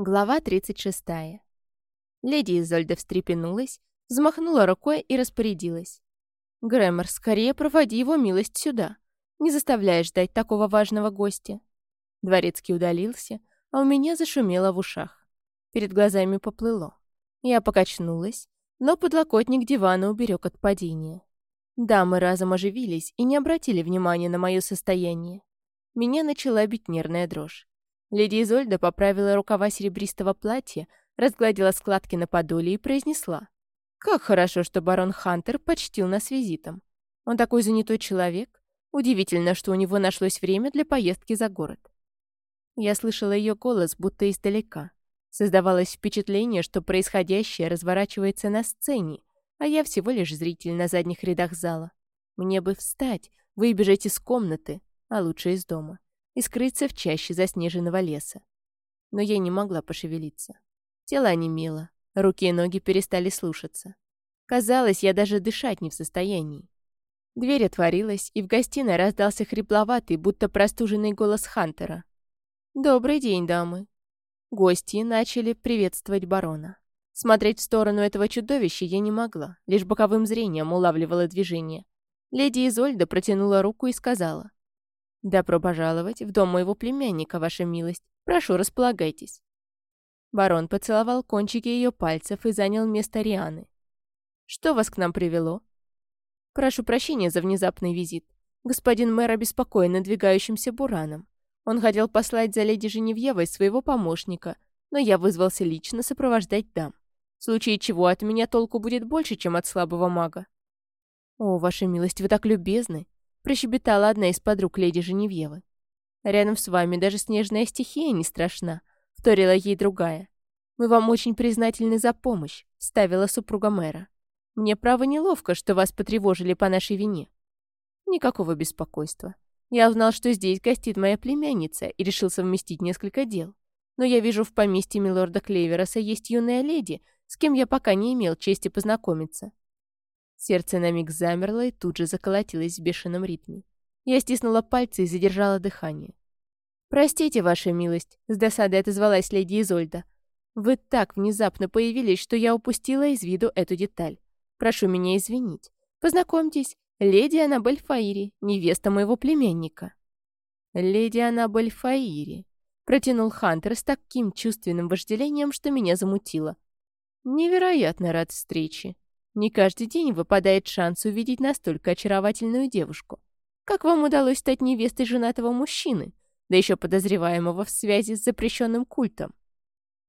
Глава 36. Леди Изольда встрепенулась, взмахнула рукой и распорядилась. «Грэмор, скорее проводи его милость сюда. Не заставляй ждать такого важного гостя». Дворецкий удалился, а у меня зашумело в ушах. Перед глазами поплыло. Я покачнулась, но подлокотник дивана уберег от падения. Дамы разом оживились и не обратили внимания на мое состояние. Меня начала бить нервная дрожь. Леди Изольда поправила рукава серебристого платья, разгладила складки на подоле и произнесла. «Как хорошо, что барон Хантер почтил нас визитом. Он такой занятой человек. Удивительно, что у него нашлось время для поездки за город». Я слышала ее голос, будто издалека. Создавалось впечатление, что происходящее разворачивается на сцене, а я всего лишь зритель на задних рядах зала. Мне бы встать, выбежать из комнаты, а лучше из дома и скрыться в чаще заснеженного леса. Но я не могла пошевелиться. Тело онемело, руки и ноги перестали слушаться. Казалось, я даже дышать не в состоянии. Дверь отворилась, и в гостиной раздался хрипловатый, будто простуженный голос Хантера. «Добрый день, дамы!» Гости начали приветствовать барона. Смотреть в сторону этого чудовища я не могла, лишь боковым зрением улавливала движение. Леди Изольда протянула руку и сказала. «Добро пожаловать в дом моего племянника, ваша милость. Прошу, располагайтесь». Барон поцеловал кончики ее пальцев и занял место Рианы. «Что вас к нам привело?» «Прошу прощения за внезапный визит. Господин мэр обеспокоен надвигающимся бураном. Он хотел послать за леди Женевьевой своего помощника, но я вызвался лично сопровождать дам. В случае чего от меня толку будет больше, чем от слабого мага». «О, ваша милость, вы так любезны прощебетала одна из подруг леди Женевьевы. «Рядом с вами даже снежная стихия не страшна», — вторила ей другая. «Мы вам очень признательны за помощь», — ставила супруга мэра. «Мне, право, неловко, что вас потревожили по нашей вине». Никакого беспокойства. Я узнал, что здесь гостит моя племянница и решил совместить несколько дел. Но я вижу, в поместье милорда Клейвероса есть юная леди, с кем я пока не имел чести познакомиться. Сердце на миг замерло и тут же заколотилось в бешеном ритме. Я стиснула пальцы и задержала дыхание. «Простите, ваша милость», — с досадой отозвалась леди Изольда. «Вы так внезапно появились, что я упустила из виду эту деталь. Прошу меня извинить. Познакомьтесь, леди Аннабель Фаири, невеста моего племянника». «Леди Аннабель Фаири», — протянул Хантер с таким чувственным вожделением, что меня замутило. «Невероятно рад встрече. Не каждый день выпадает шанс увидеть настолько очаровательную девушку. Как вам удалось стать невестой женатого мужчины, да еще подозреваемого в связи с запрещенным культом?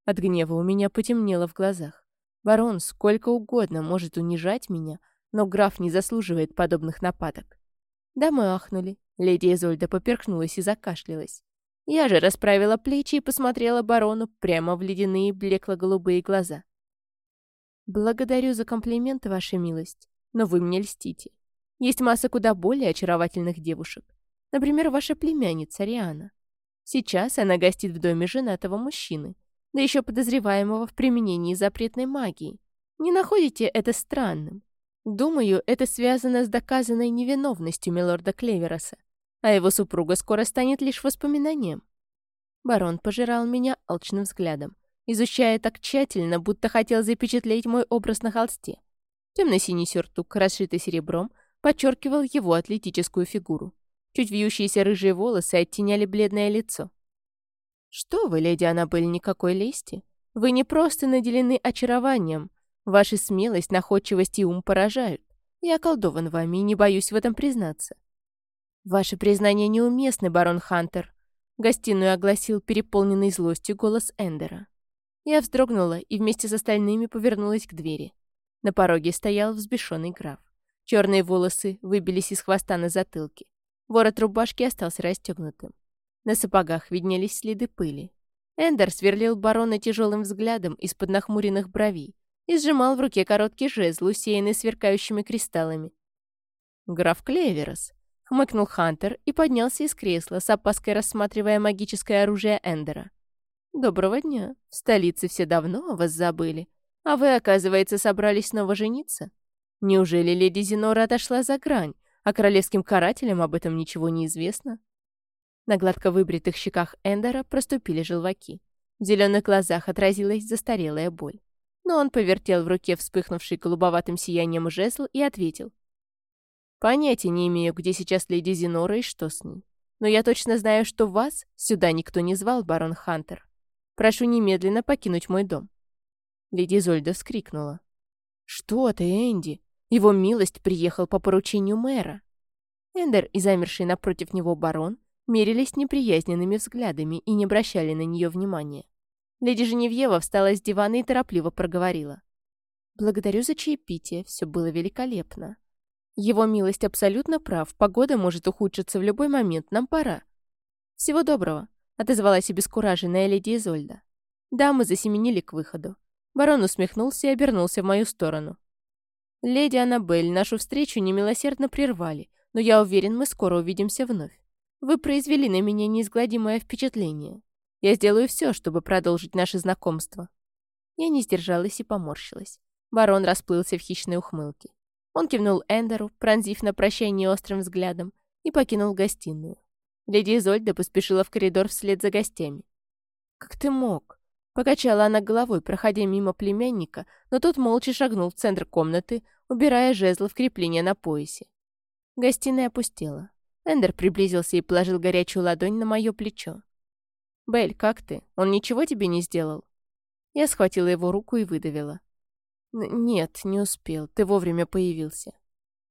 От гнева у меня потемнело в глазах. Барон сколько угодно может унижать меня, но граф не заслуживает подобных нападок. Дамы ахнули. Леди Изольда поперхнулась и закашлялась. Я же расправила плечи и посмотрела барону прямо в ледяные блекло-голубые глаза. «Благодарю за комплименты, ваша милость, но вы мне льстите. Есть масса куда более очаровательных девушек. Например, ваша племянница Риана. Сейчас она гостит в доме женатого мужчины, да еще подозреваемого в применении запретной магии. Не находите это странным? Думаю, это связано с доказанной невиновностью милорда Клевероса, а его супруга скоро станет лишь воспоминанием. Барон пожирал меня алчным взглядом изучая так тщательно, будто хотел запечатлеть мой образ на холсте. Темно-синий сюртук, расшитый серебром, подчеркивал его атлетическую фигуру. Чуть вьющиеся рыжие волосы оттеняли бледное лицо. «Что вы, леди Аннабель, никакой лести? Вы не просто наделены очарованием. Ваша смелость, находчивость и ум поражают. Я околдован вами и не боюсь в этом признаться». «Ваши признания неуместны, барон Хантер», — гостиную огласил переполненный злостью голос Эндера. Я вздрогнула и вместе с остальными повернулась к двери. На пороге стоял взбешенный граф. Черные волосы выбились из хвоста на затылке. Ворот рубашки остался расстегнутым. На сапогах виднелись следы пыли. Эндер сверлил барона тяжелым взглядом из-под нахмуренных бровей и сжимал в руке короткий жезл, усеянный сверкающими кристаллами. «Граф Клеверос», — хмыкнул Хантер и поднялся из кресла, с опаской рассматривая магическое оружие Эндера. «Доброго дня. В столице все давно о вас забыли. А вы, оказывается, собрались снова жениться? Неужели леди Зинора отошла за грань, а королевским карателям об этом ничего не известно?» На гладко выбритых щеках Эндера проступили желваки. В зеленых глазах отразилась застарелая боль. Но он повертел в руке вспыхнувший голубоватым сиянием жезл и ответил. «Понятия не имею, где сейчас леди Зинора и что с ней. Но я точно знаю, что вас сюда никто не звал, барон Хантер. Прошу немедленно покинуть мой дом». Леди Зольда вскрикнула. «Что ты, Энди? Его милость приехал по поручению мэра». Эндер и замерший напротив него барон мерились неприязненными взглядами и не обращали на нее внимания. Леди Женевьева встала с дивана и торопливо проговорила. «Благодарю за чаепитие, все было великолепно. Его милость абсолютно прав, погода может ухудшиться в любой момент, нам пора». «Всего доброго», — отозвалась обескураженная леди Изольда. Дамы засеменили к выходу. Барон усмехнулся и обернулся в мою сторону. «Леди Аннабель, нашу встречу немилосердно прервали, но я уверен, мы скоро увидимся вновь. Вы произвели на меня неизгладимое впечатление. Я сделаю все, чтобы продолжить наше знакомство». Я не сдержалась и поморщилась. Барон расплылся в хищной ухмылке. Он кивнул Эндеру, пронзив на прощание острым взглядом, и покинул гостиную. Леди Изольда поспешила в коридор вслед за гостями. «Как ты мог?» Покачала она головой, проходя мимо племянника, но тот молча шагнул в центр комнаты, убирая жезл в крепление на поясе. Гостиная опустела. Эндер приблизился и положил горячую ладонь на мое плечо. «Белль, как ты? Он ничего тебе не сделал?» Я схватила его руку и выдавила. «Нет, не успел. Ты вовремя появился».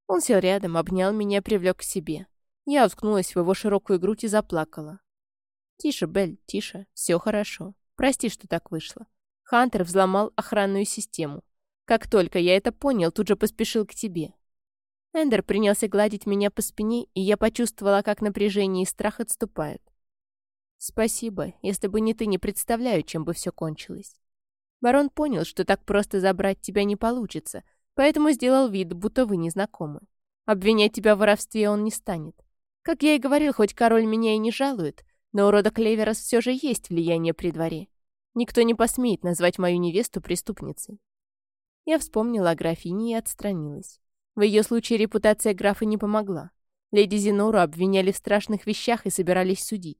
Он сел рядом, обнял меня, привлек к себе. Я уткнулась в его широкую грудь и заплакала. «Тише, Белль, тише. Все хорошо. Прости, что так вышло. Хантер взломал охранную систему. Как только я это понял, тут же поспешил к тебе». Эндер принялся гладить меня по спине, и я почувствовала, как напряжение и страх отступают. «Спасибо. Если бы не ты, не представляю, чем бы все кончилось». Барон понял, что так просто забрать тебя не получится, поэтому сделал вид, будто вы не знакомы. Обвинять тебя в воровстве он не станет. Как я и говорил, хоть король меня и не жалует, но у рода Клеверос все же есть влияние при дворе. Никто не посмеет назвать мою невесту преступницей. Я вспомнила о графине и отстранилась. В ее случае репутация графа не помогла. Леди Зинору обвиняли в страшных вещах и собирались судить.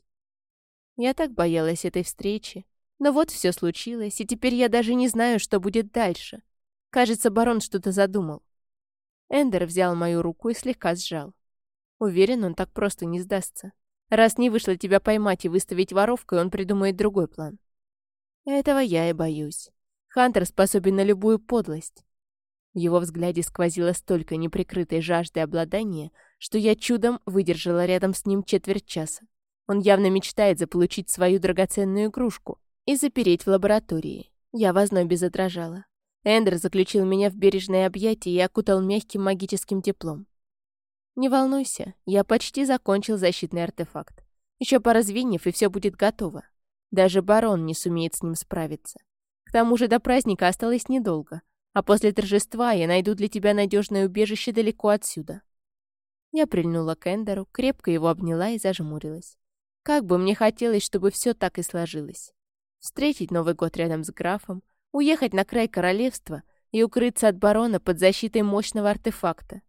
Я так боялась этой встречи. Но вот все случилось, и теперь я даже не знаю, что будет дальше. Кажется, барон что-то задумал. Эндер взял мою руку и слегка сжал. Уверен, он так просто не сдастся. Раз не вышло тебя поймать и выставить воровкой, он придумает другой план. Этого я и боюсь. Хантер способен на любую подлость. В его взгляде сквозило столько неприкрытой жажды обладания, что я чудом выдержала рядом с ним четверть часа. Он явно мечтает заполучить свою драгоценную игрушку и запереть в лаборатории. Я в ознобе задрожала. Эндер заключил меня в бережное объятие и окутал мягким магическим теплом. «Не волнуйся, я почти закончил защитный артефакт. Еще пара звеньев, и все будет готово. Даже барон не сумеет с ним справиться. К тому же до праздника осталось недолго, а после торжества я найду для тебя надежное убежище далеко отсюда». Я прильнула к Эндеру, крепко его обняла и зажмурилась. Как бы мне хотелось, чтобы все так и сложилось. Встретить Новый год рядом с графом, уехать на край королевства и укрыться от барона под защитой мощного артефакта.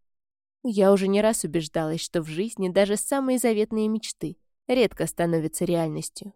Я уже не раз убеждалась, что в жизни даже самые заветные мечты редко становятся реальностью.